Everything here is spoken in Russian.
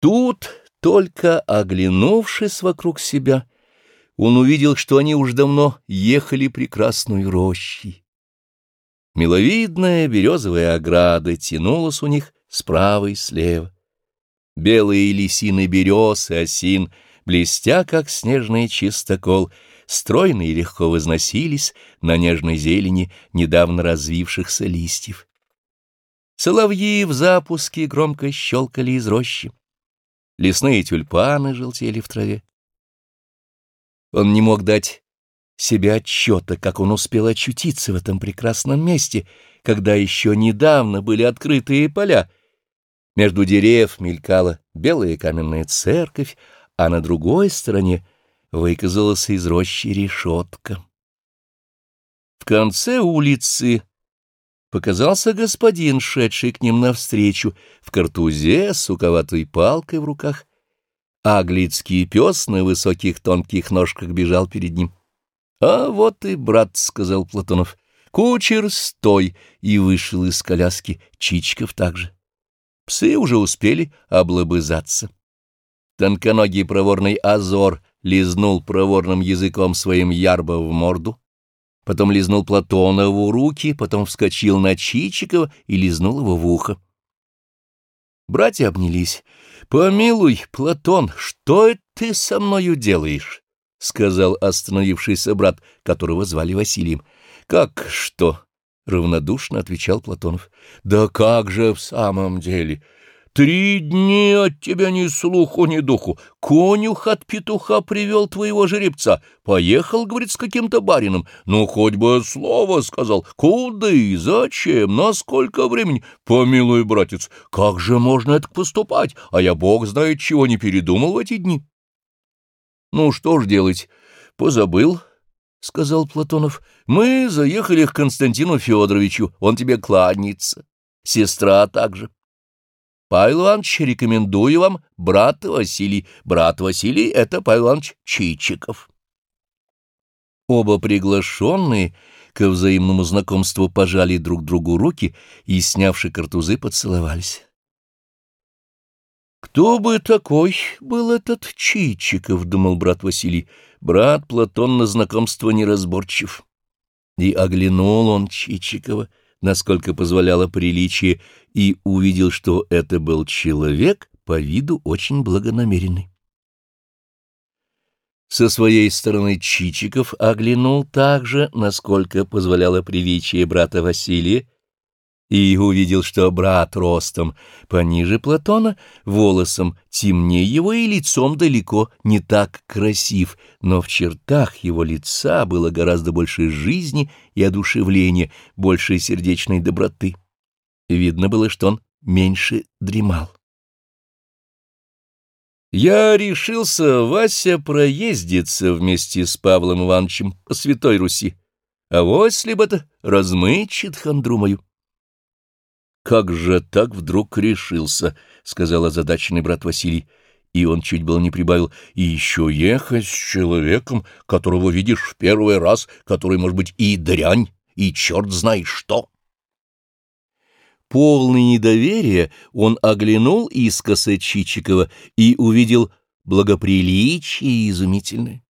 Тут, только оглянувшись вокруг себя, он увидел, что они уж давно ехали прекрасной рощей. Миловидная березовая ограда тянулась у них справа и слева. Белые лисины берез и осин, блестя, как снежный чистокол, стройно и легко возносились на нежной зелени недавно развившихся листьев. Соловьи в запуске громко щелкали из рощи. Лесные тюльпаны желтели в траве. Он не мог дать себе отчета, как он успел очутиться в этом прекрасном месте, когда еще недавно были открытые поля. Между деревьев мелькала белая каменная церковь, а на другой стороне выказалась из рощи решетка. В конце улицы показался господин, шедший к ним навстречу, в картузе с суковатой палкой в руках. Аглицкий пес на высоких тонких ножках бежал перед ним. — А вот и брат, — сказал Платонов, — кучер, стой! И вышел из коляски, Чичков также. Псы уже успели облобызаться. Тонконогий проворный Азор лизнул проворным языком своим ярбо в морду, потом лизнул Платонову руки, потом вскочил на Чичикова и лизнул его в ухо. Братья обнялись. «Помилуй, Платон, что это ты со мною делаешь?» — сказал остановившийся брат, которого звали Василием. «Как что?» — равнодушно отвечал Платонов. «Да как же в самом деле?» Три дни от тебя ни слуху, ни духу. Конюх от петуха привел твоего жеребца. Поехал, говорит, с каким-то барином. Ну, хоть бы слово сказал. Куда и зачем? На сколько времени? Помилуй, братец, как же можно это поступать? А я, бог знает, чего не передумал в эти дни. Ну, что ж делать? Позабыл, — сказал Платонов. Мы заехали к Константину Федоровичу. Он тебе кланяется. Сестра также. Павел Иванович, рекомендую вам брат Василий. Брат Василий — это Павел Иванович Чичиков. Оба приглашенные ко взаимному знакомству пожали друг другу руки и, снявши картузы, поцеловались. «Кто бы такой был этот Чичиков?» — думал брат Василий. Брат Платон на знакомство неразборчив. И оглянул он Чичикова — насколько позволяло приличие, и увидел, что это был человек по виду очень благонамеренный. Со своей стороны Чичиков оглянул также, насколько позволяло приличие брата Василия, и увидел, что брат ростом пониже Платона, волосом темнее его и лицом далеко не так красив, но в чертах его лица было гораздо больше жизни и одушевления, больше сердечной доброты. Видно было, что он меньше дремал. Я решился, Вася, проездиться вместе с Павлом Ивановичем по Святой Руси, а вось либо это размычит хандру мою. «Как же так вдруг решился?» — сказал озадаченный брат Василий. И он чуть было не прибавил. «И еще ехать с человеком, которого видишь в первый раз, который, может быть, и дрянь, и черт знает что». Полный недоверия он оглянул искоса Чичикова и увидел благоприличие изумительное.